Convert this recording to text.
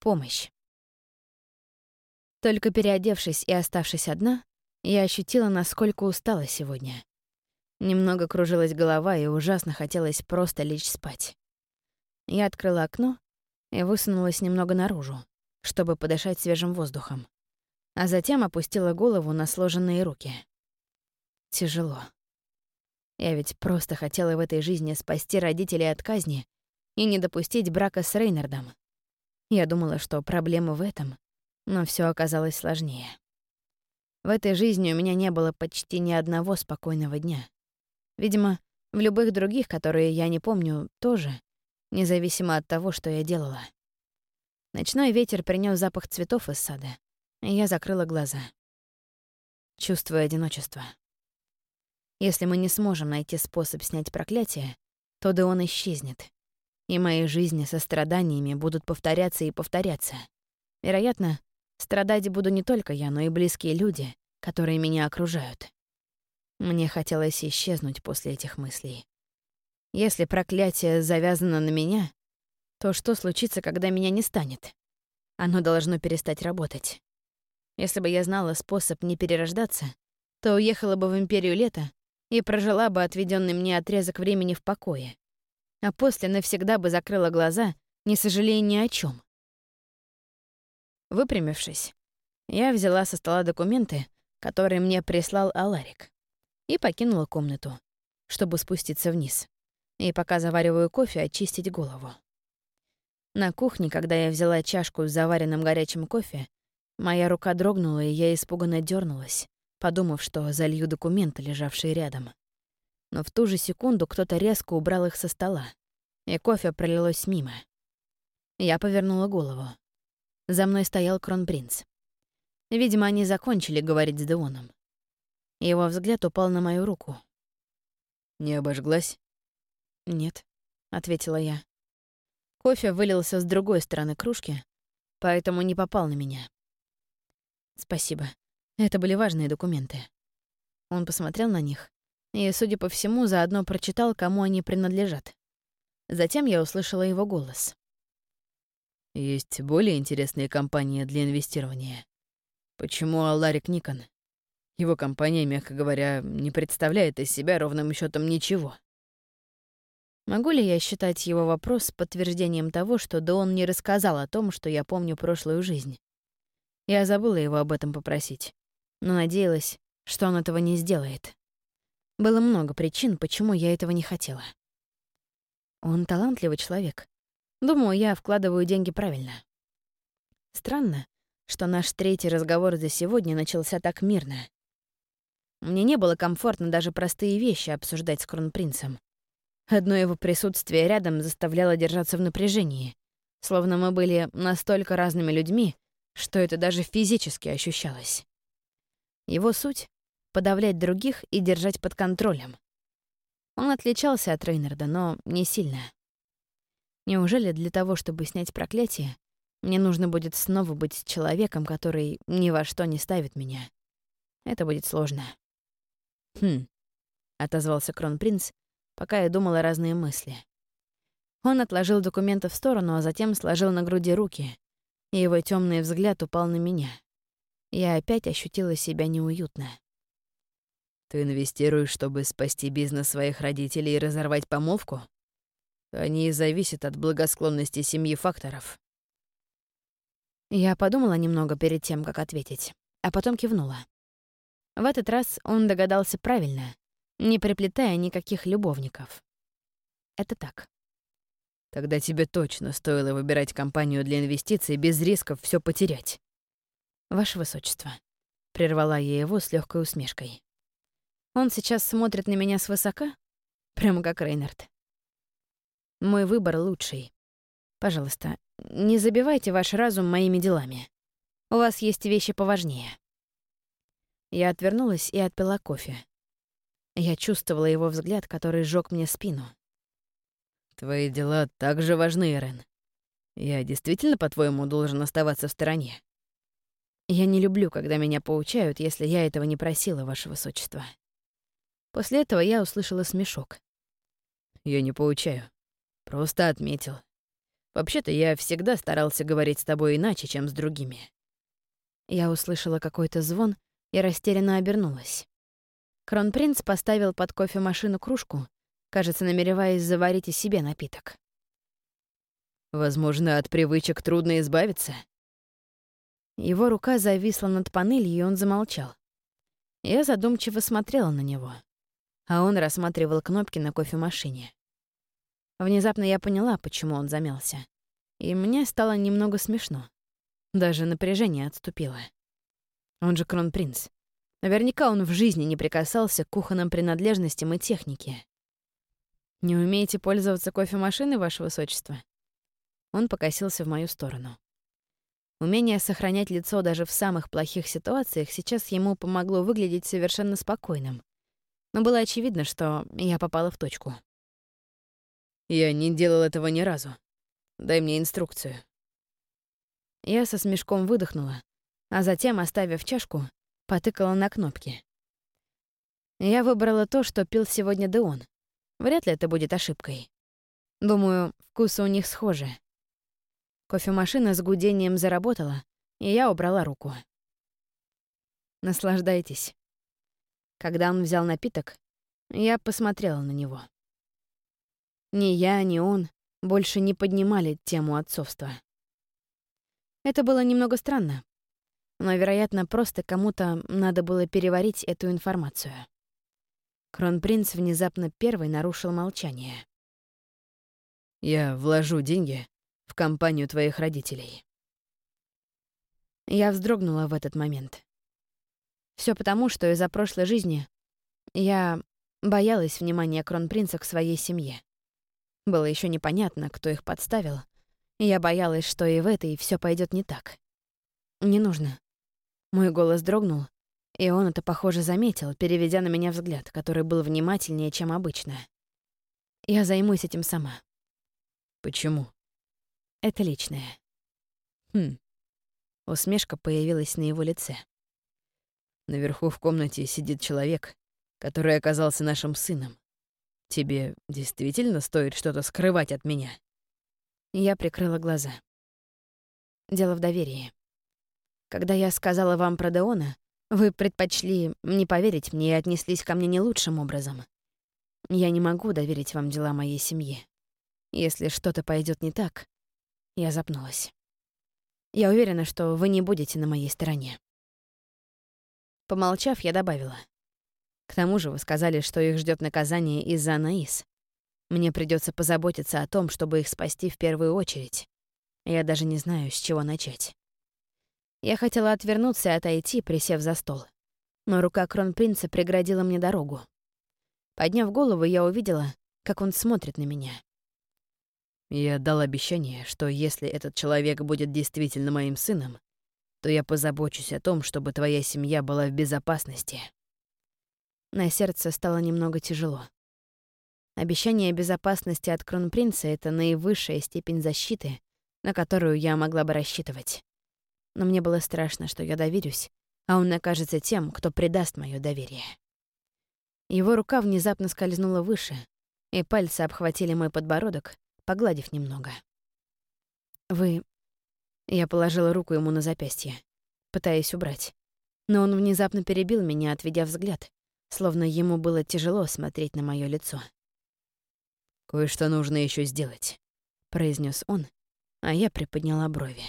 Помощь. Только переодевшись и оставшись одна, я ощутила, насколько устала сегодня. Немного кружилась голова и ужасно хотелось просто лечь спать. Я открыла окно и высунулась немного наружу, чтобы подышать свежим воздухом, а затем опустила голову на сложенные руки. Тяжело. Я ведь просто хотела в этой жизни спасти родителей от казни и не допустить брака с Рейнардом. Я думала, что проблема в этом, но все оказалось сложнее. В этой жизни у меня не было почти ни одного спокойного дня. Видимо, в любых других, которые я не помню, тоже, независимо от того, что я делала. Ночной ветер принес запах цветов из сада, и я закрыла глаза. Чувствую одиночество. Если мы не сможем найти способ снять проклятие, то да он исчезнет. И мои жизни со страданиями будут повторяться и повторяться. Вероятно, страдать буду не только я, но и близкие люди, которые меня окружают. Мне хотелось исчезнуть после этих мыслей. Если проклятие завязано на меня, то что случится, когда меня не станет? Оно должно перестать работать. Если бы я знала способ не перерождаться, то уехала бы в Империю Лета и прожила бы отведенный мне отрезок времени в покое. А после навсегда бы закрыла глаза, не сожалея ни о чем. Выпрямившись, я взяла со стола документы, которые мне прислал Аларик, и покинула комнату, чтобы спуститься вниз, и пока завариваю кофе, очистить голову. На кухне, когда я взяла чашку с заваренным горячим кофе, моя рука дрогнула, и я испуганно дернулась, подумав, что залью документы, лежавшие рядом. Но в ту же секунду кто-то резко убрал их со стола, и кофе пролилось мимо. Я повернула голову. За мной стоял кронпринц. Видимо, они закончили говорить с Деоном. Его взгляд упал на мою руку. «Не обожглась?» «Нет», — ответила я. Кофе вылился с другой стороны кружки, поэтому не попал на меня. «Спасибо. Это были важные документы. Он посмотрел на них и, судя по всему, заодно прочитал, кому они принадлежат. Затем я услышала его голос. «Есть более интересные компании для инвестирования. Почему Аларик Никон? Его компания, мягко говоря, не представляет из себя ровным счетом ничего». Могу ли я считать его вопрос подтверждением того, что Дон не рассказал о том, что я помню прошлую жизнь? Я забыла его об этом попросить но надеялась, что он этого не сделает. Было много причин, почему я этого не хотела. Он талантливый человек. Думаю, я вкладываю деньги правильно. Странно, что наш третий разговор за сегодня начался так мирно. Мне не было комфортно даже простые вещи обсуждать с кронпринцем. Одно его присутствие рядом заставляло держаться в напряжении, словно мы были настолько разными людьми, что это даже физически ощущалось. Его суть — подавлять других и держать под контролем. Он отличался от Рейнарда, но не сильно. Неужели для того, чтобы снять проклятие, мне нужно будет снова быть человеком, который ни во что не ставит меня? Это будет сложно. «Хм», — отозвался кронпринц, пока я думала разные мысли. Он отложил документы в сторону, а затем сложил на груди руки, и его темный взгляд упал на меня я опять ощутила себя неуютно. «Ты инвестируешь, чтобы спасти бизнес своих родителей и разорвать помолвку? Они зависят от благосклонности семьи факторов». Я подумала немного перед тем, как ответить, а потом кивнула. В этот раз он догадался правильно, не приплетая никаких любовников. Это так. Тогда тебе точно стоило выбирать компанию для инвестиций без рисков все потерять. «Ваше высочество», — прервала я его с легкой усмешкой. «Он сейчас смотрит на меня свысока, прямо как Рейнард. Мой выбор лучший. Пожалуйста, не забивайте ваш разум моими делами. У вас есть вещи поважнее». Я отвернулась и отпила кофе. Я чувствовала его взгляд, который сжёг мне спину. «Твои дела так же важны, Эрен. Я действительно, по-твоему, должен оставаться в стороне?» Я не люблю, когда меня поучают, если я этого не просила, ваше высочество. После этого я услышала смешок. Я не поучаю. Просто отметил. Вообще-то я всегда старался говорить с тобой иначе, чем с другими». Я услышала какой-то звон и растерянно обернулась. Кронпринц поставил под кофемашину кружку, кажется, намереваясь заварить и себе напиток. «Возможно, от привычек трудно избавиться?» Его рука зависла над панелью, и он замолчал. Я задумчиво смотрела на него, а он рассматривал кнопки на кофемашине. Внезапно я поняла, почему он замялся. И мне стало немного смешно. Даже напряжение отступило. Он же кронпринц. Наверняка он в жизни не прикасался к кухонным принадлежностям и технике. «Не умеете пользоваться кофемашиной, ваше высочество?» Он покосился в мою сторону. Умение сохранять лицо даже в самых плохих ситуациях сейчас ему помогло выглядеть совершенно спокойным. Но было очевидно, что я попала в точку. «Я не делал этого ни разу. Дай мне инструкцию». Я со смешком выдохнула, а затем, оставив чашку, потыкала на кнопки. Я выбрала то, что пил сегодня Деон. Вряд ли это будет ошибкой. Думаю, вкусы у них схожи. Кофемашина с гудением заработала, и я убрала руку. Наслаждайтесь. Когда он взял напиток, я посмотрела на него. Ни я, ни он больше не поднимали тему отцовства. Это было немного странно, но, вероятно, просто кому-то надо было переварить эту информацию. Кронпринц внезапно первый нарушил молчание. «Я вложу деньги в компанию твоих родителей». Я вздрогнула в этот момент. Все потому, что из-за прошлой жизни я боялась внимания кронпринца к своей семье. Было еще непонятно, кто их подставил, я боялась, что и в этой все пойдет не так. Не нужно. Мой голос дрогнул, и он это, похоже, заметил, переведя на меня взгляд, который был внимательнее, чем обычно. Я займусь этим сама. Почему? Это личное. Хм. Усмешка появилась на его лице. Наверху в комнате сидит человек, который оказался нашим сыном. Тебе действительно стоит что-то скрывать от меня? Я прикрыла глаза. Дело в доверии. Когда я сказала вам про Деона, вы предпочли не поверить мне и отнеслись ко мне не лучшим образом. Я не могу доверить вам дела моей семьи. Если что-то пойдет не так, я запнулась. Я уверена, что вы не будете на моей стороне. Помолчав, я добавила. К тому же вы сказали, что их ждет наказание из-за Анаис. Мне придется позаботиться о том, чтобы их спасти в первую очередь. Я даже не знаю, с чего начать. Я хотела отвернуться и отойти, присев за стол. Но рука кронпринца преградила мне дорогу. Подняв голову, я увидела, как он смотрит на меня. Я дал обещание, что если этот человек будет действительно моим сыном, то я позабочусь о том, чтобы твоя семья была в безопасности. На сердце стало немного тяжело. Обещание безопасности от кронпринца — это наивысшая степень защиты, на которую я могла бы рассчитывать но мне было страшно, что я доверюсь, а он окажется тем, кто предаст мое доверие. Его рука внезапно скользнула выше, и пальцы обхватили мой подбородок, погладив немного. «Вы...» Я положила руку ему на запястье, пытаясь убрать. Но он внезапно перебил меня, отведя взгляд, словно ему было тяжело смотреть на мое лицо. «Кое-что нужно еще сделать», — произнес он, а я приподняла брови.